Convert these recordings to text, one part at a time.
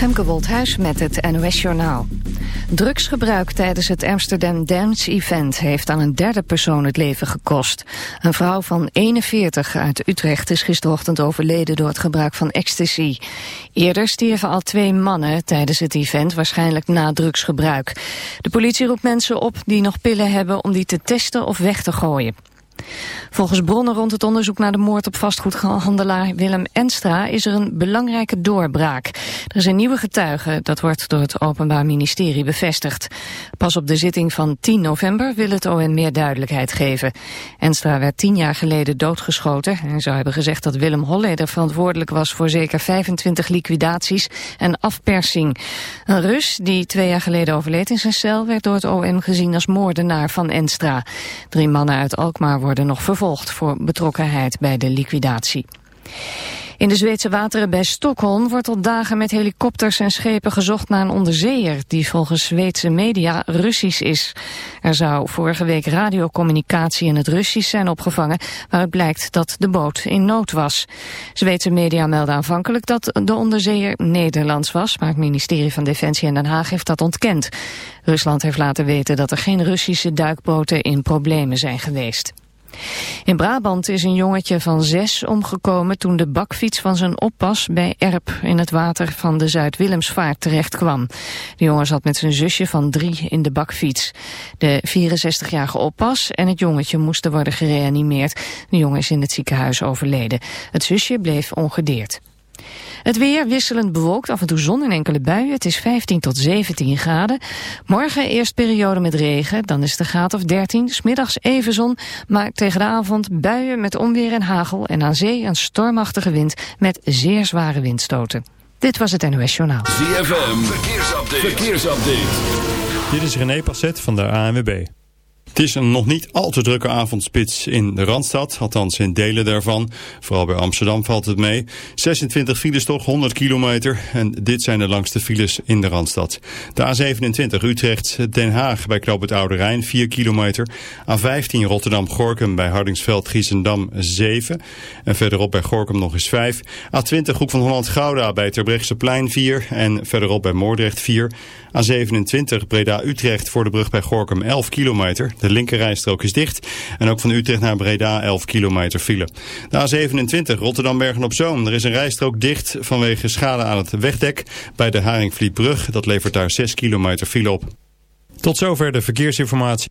Femke Wolthuis met het NOS Journaal. Drugsgebruik tijdens het Amsterdam Dance Event heeft aan een derde persoon het leven gekost. Een vrouw van 41 uit Utrecht is gisterochtend overleden door het gebruik van ecstasy. Eerder stierven al twee mannen tijdens het event, waarschijnlijk na drugsgebruik. De politie roept mensen op die nog pillen hebben om die te testen of weg te gooien. Volgens bronnen rond het onderzoek naar de moord op vastgoedhandelaar Willem Enstra is er een belangrijke doorbraak. Er een nieuwe getuige, dat wordt door het Openbaar Ministerie bevestigd. Pas op de zitting van 10 november wil het OM meer duidelijkheid geven. Enstra werd tien jaar geleden doodgeschoten. Hij zou hebben gezegd dat Willem Holleder verantwoordelijk was voor zeker 25 liquidaties en afpersing. Een Rus die twee jaar geleden overleed in zijn cel werd door het OM gezien als moordenaar van Enstra. Drie mannen uit Alkmaar worden nog vervolgd voor betrokkenheid bij de liquidatie. In de Zweedse wateren bij Stockholm wordt al dagen met helikopters en schepen gezocht naar een onderzeeër die volgens Zweedse media Russisch is. Er zou vorige week radiocommunicatie in het Russisch zijn opgevangen waaruit blijkt dat de boot in nood was. Zweedse media melden aanvankelijk dat de onderzeeër Nederlands was, maar het ministerie van Defensie in Den Haag heeft dat ontkend. Rusland heeft laten weten dat er geen Russische duikboten in problemen zijn geweest. In Brabant is een jongetje van zes omgekomen toen de bakfiets van zijn oppas bij Erp in het water van de Zuid-Willemsvaart terecht kwam. De jongen zat met zijn zusje van drie in de bakfiets. De 64-jarige oppas en het jongetje moesten worden gereanimeerd. De jongen is in het ziekenhuis overleden. Het zusje bleef ongedeerd. Het weer wisselend bewolkt, af en toe zon in enkele buien. Het is 15 tot 17 graden. Morgen eerst periode met regen, dan is het een graad of 13. Smiddags even zon, maar tegen de avond buien met onweer en hagel... en aan zee een stormachtige wind met zeer zware windstoten. Dit was het NOS Journaal. ZFM, verkeersupdate. verkeersupdate. Dit is René Passet van de ANWB. Het is een nog niet al te drukke avondspits in de Randstad, althans in delen daarvan. Vooral bij Amsterdam valt het mee. 26 files toch, 100 kilometer. En dit zijn de langste files in de Randstad. De A27 Utrecht-Den Haag bij Knoop het Rijn, 4 kilometer. A15 Rotterdam-Gorkum bij Hardingsveld-Giessendam, 7. En verderop bij Gorkum nog eens 5. A20 Hoek van Holland-Gouda bij Terbrechtseplein, 4. En verderop bij Moordrecht, 4. A27 Breda-Utrecht voor de brug bij Gorkum, 11 kilometer. De linkerrijstrook is dicht. En ook van Utrecht naar Breda 11 kilometer file. De A27 Rotterdam-Bergen-op-Zoom. Er is een rijstrook dicht vanwege schade aan het wegdek bij de Haringvlietbrug. Dat levert daar 6 kilometer file op. Tot zover de verkeersinformatie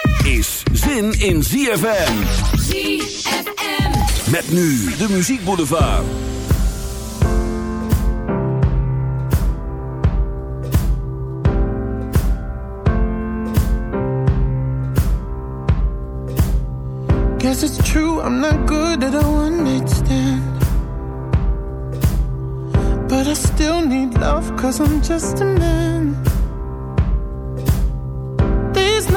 is zin in ZFM. ZFM. Met nu de muziekboulevard. Guess it's true, I'm not good at a one night stand. But I still need love, cause I'm just a man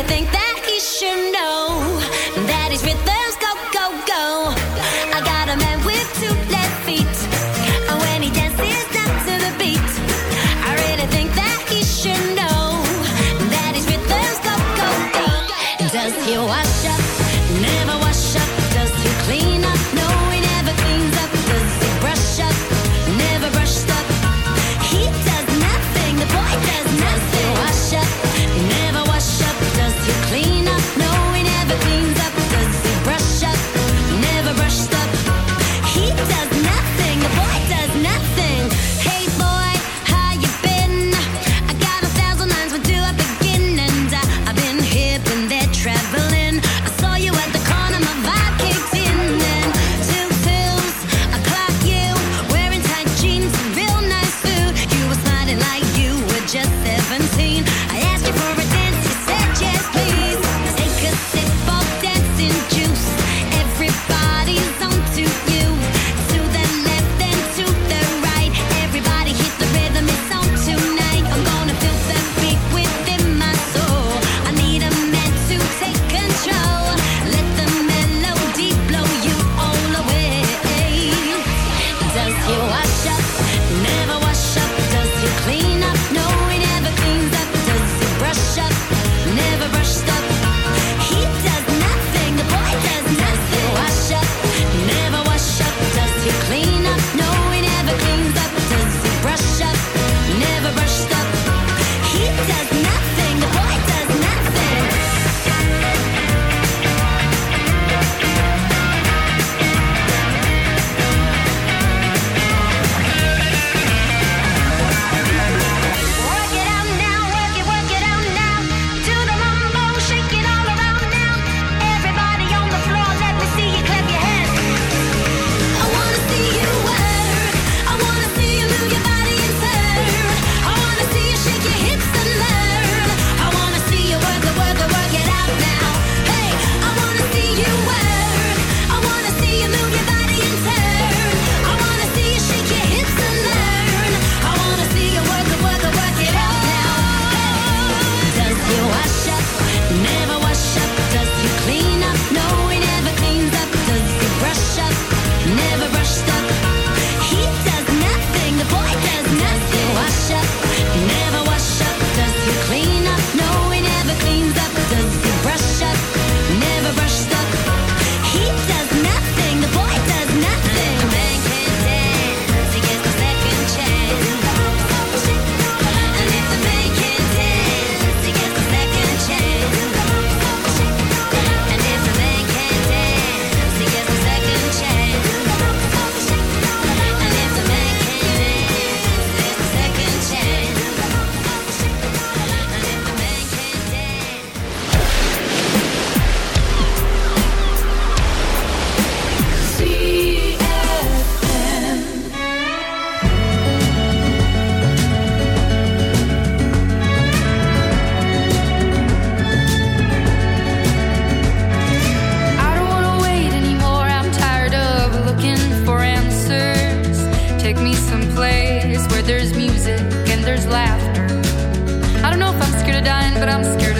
you think that but I'm scared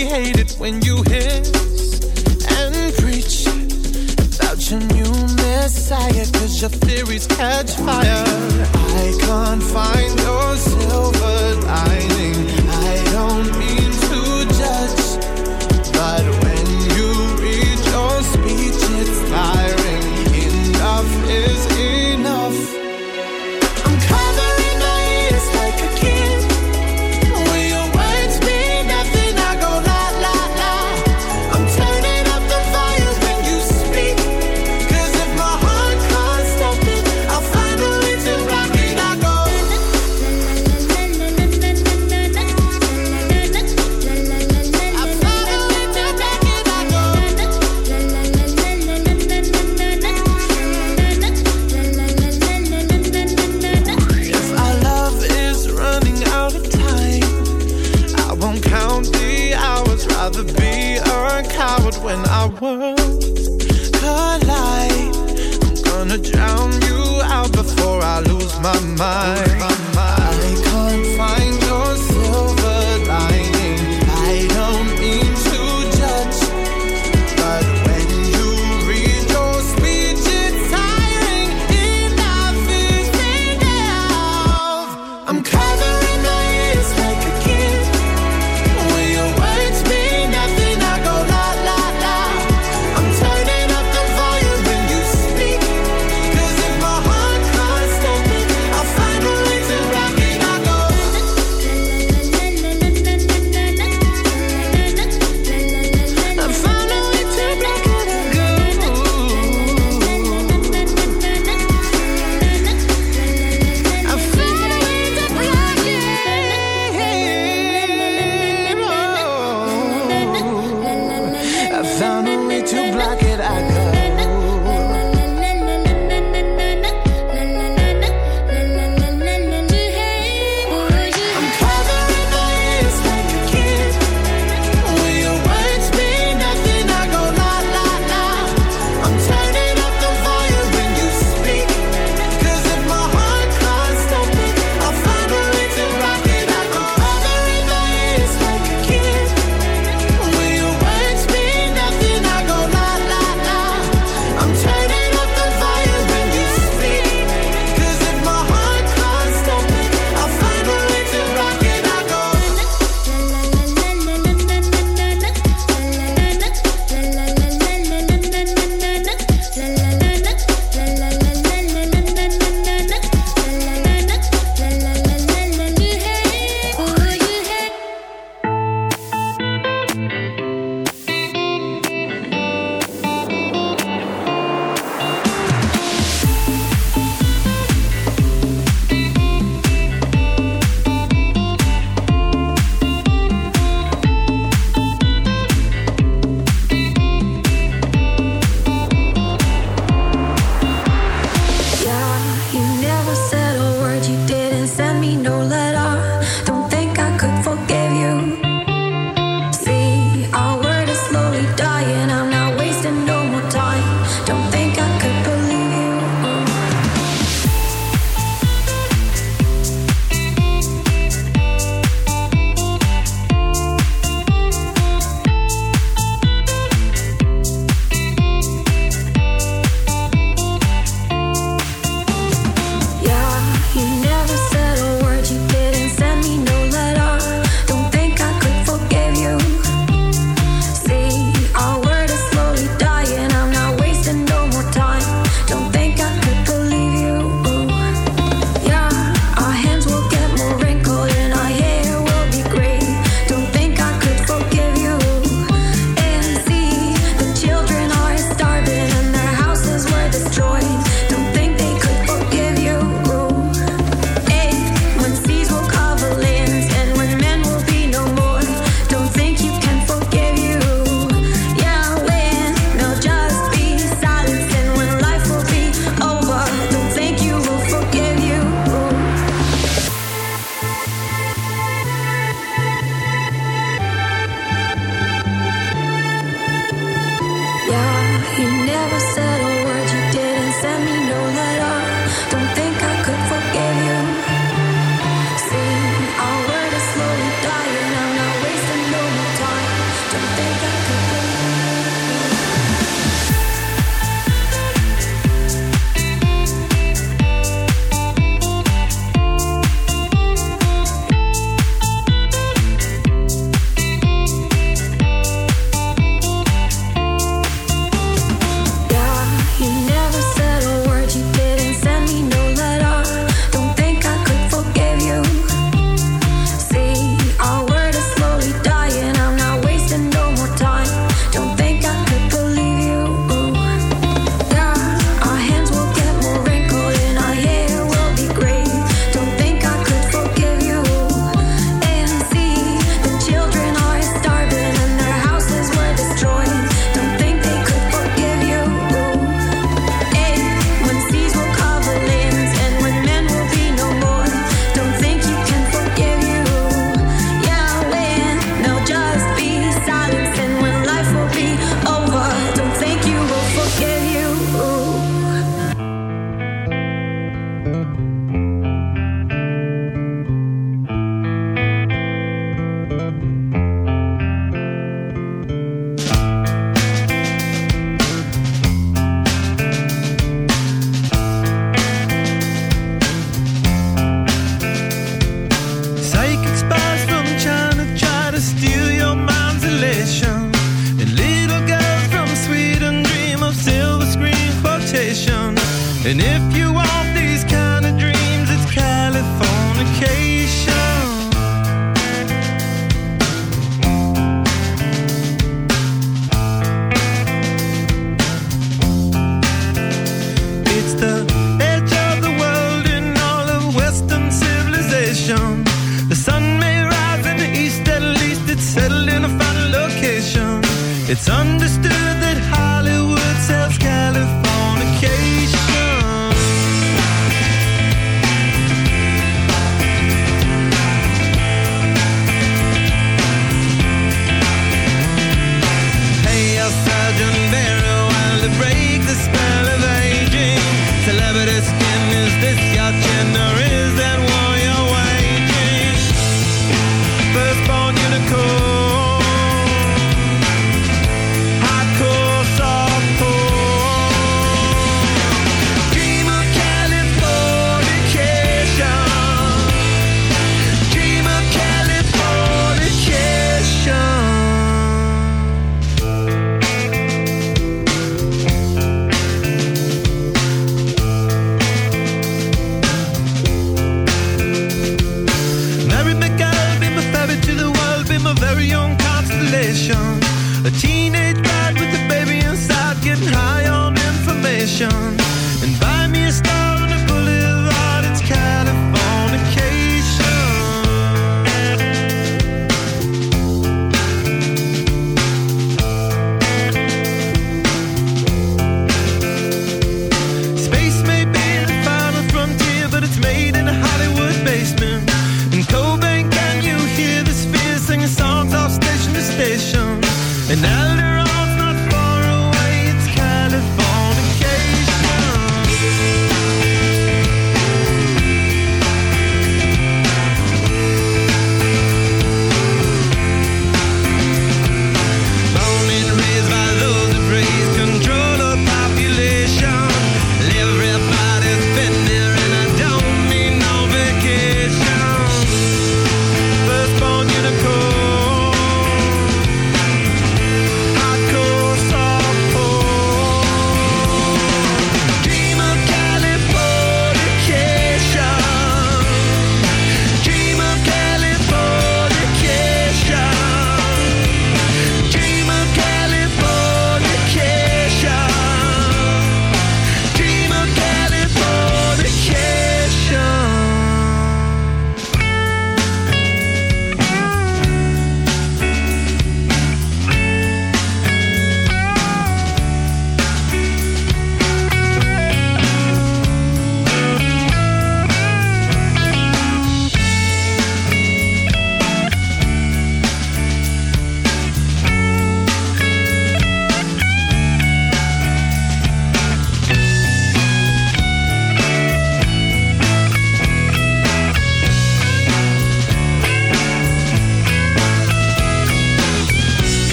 really hate it when you hiss and preach about your new messiah, cause your theories catch fire. I can't find your silver lining.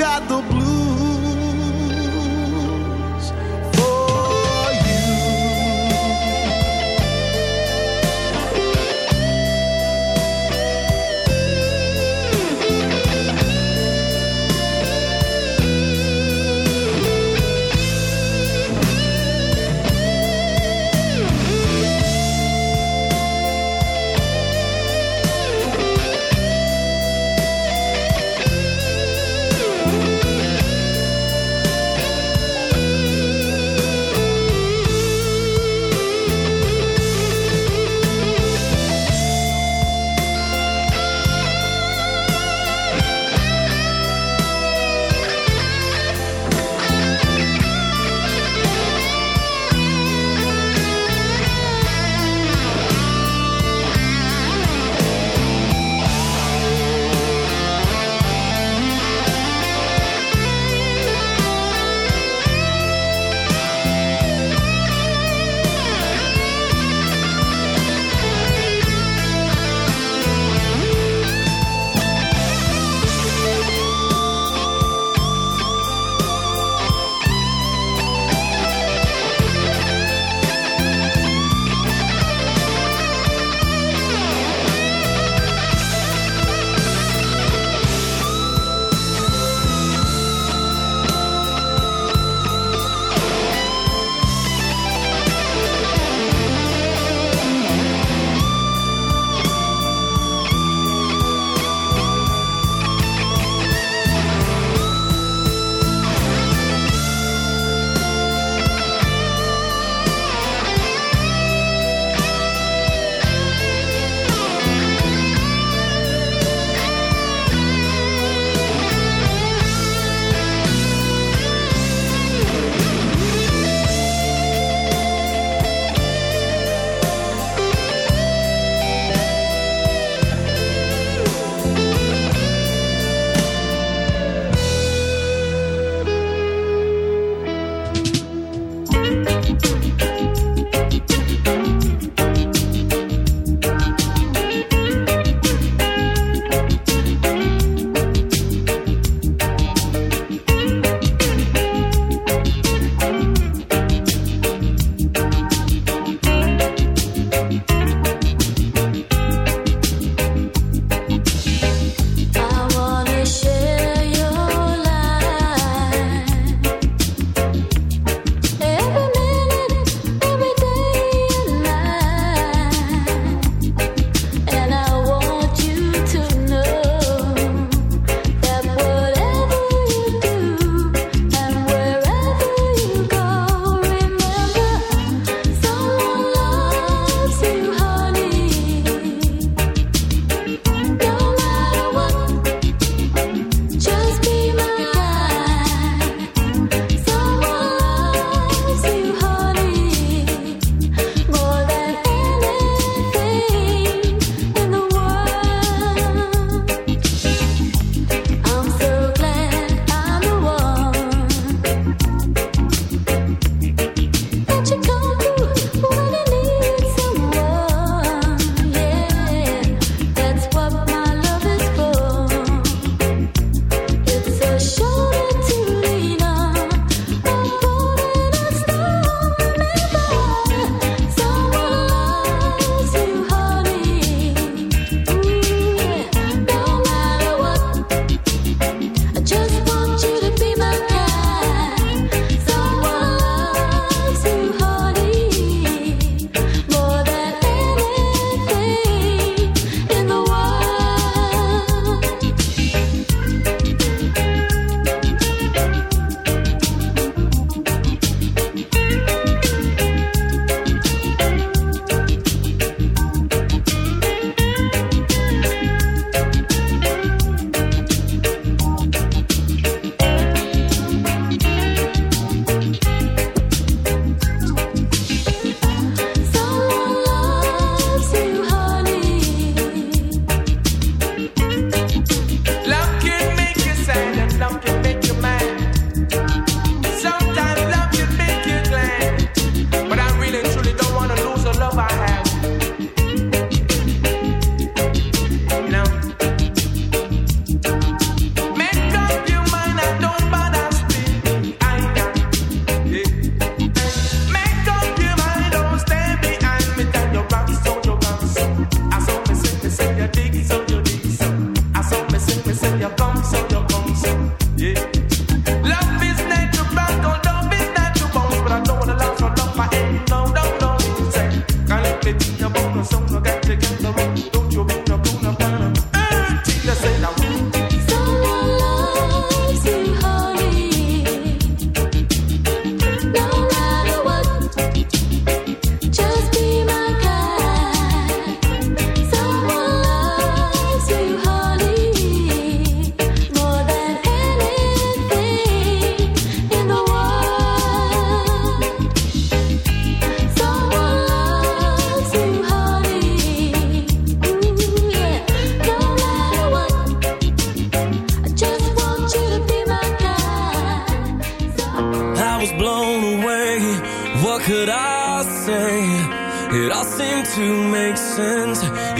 got the blues.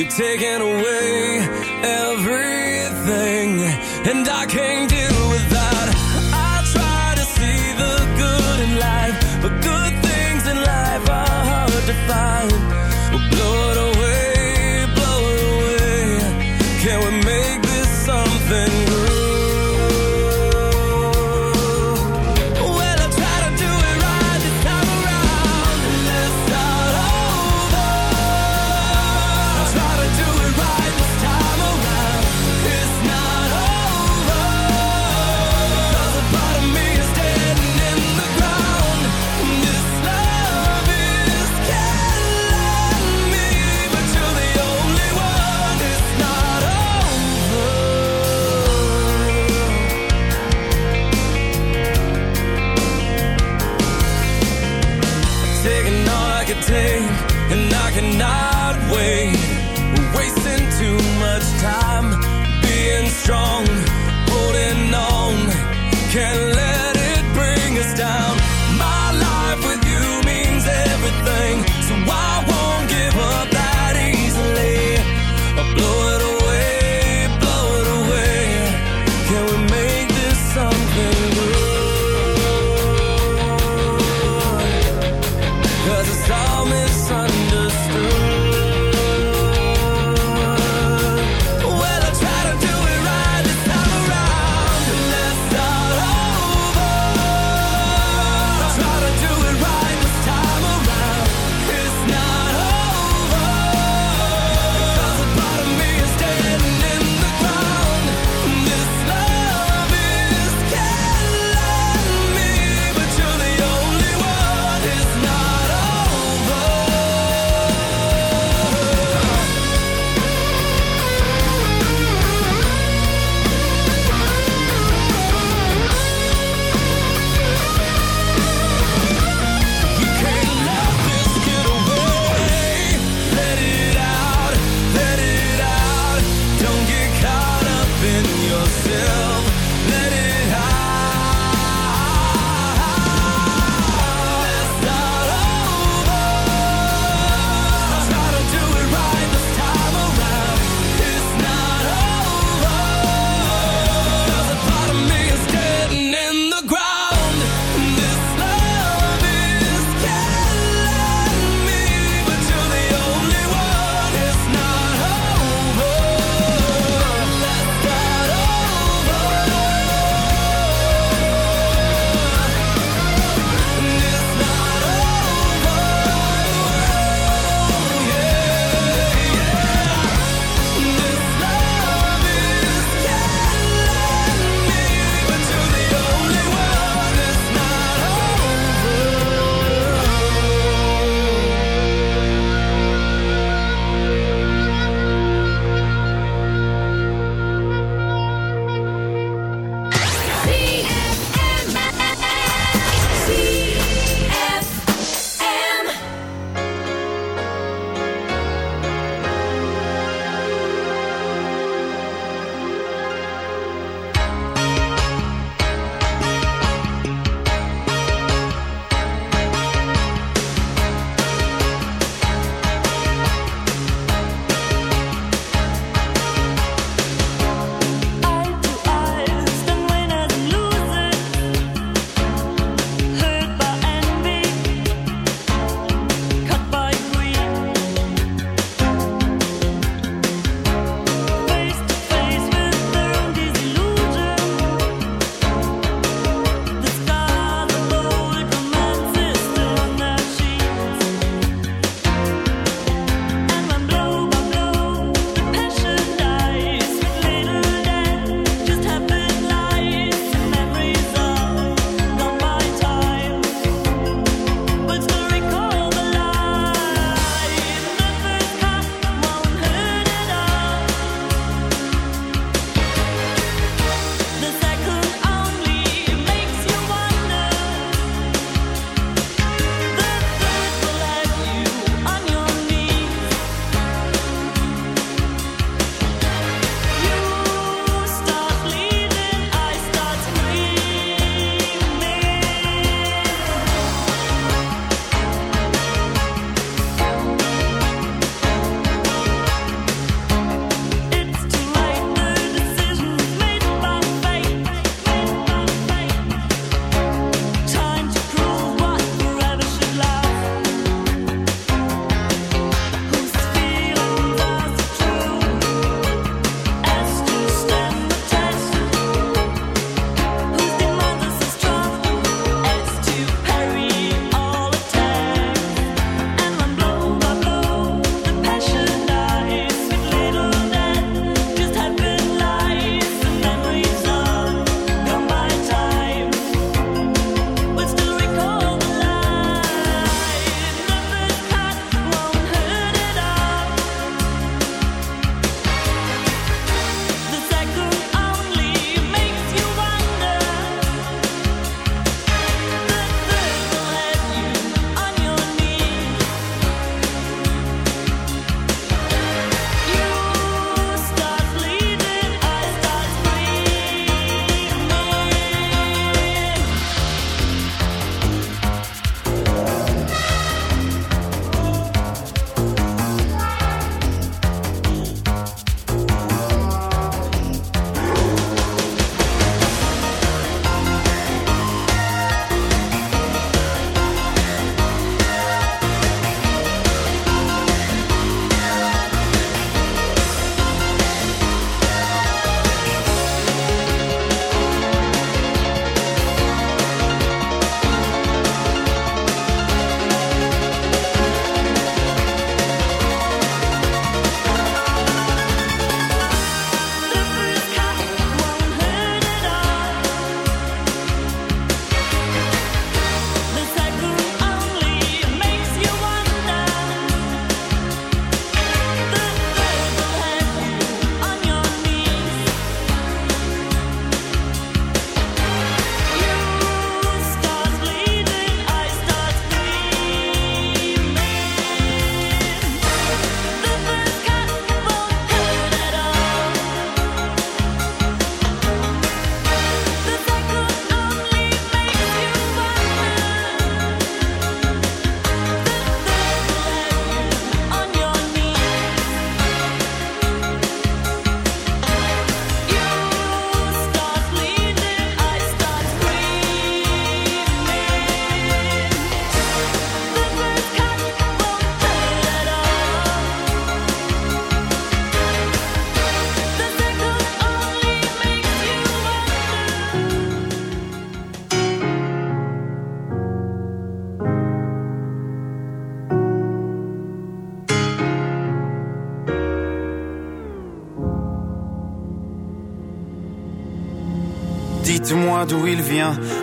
You're taking away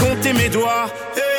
compté mes doigts. Eh,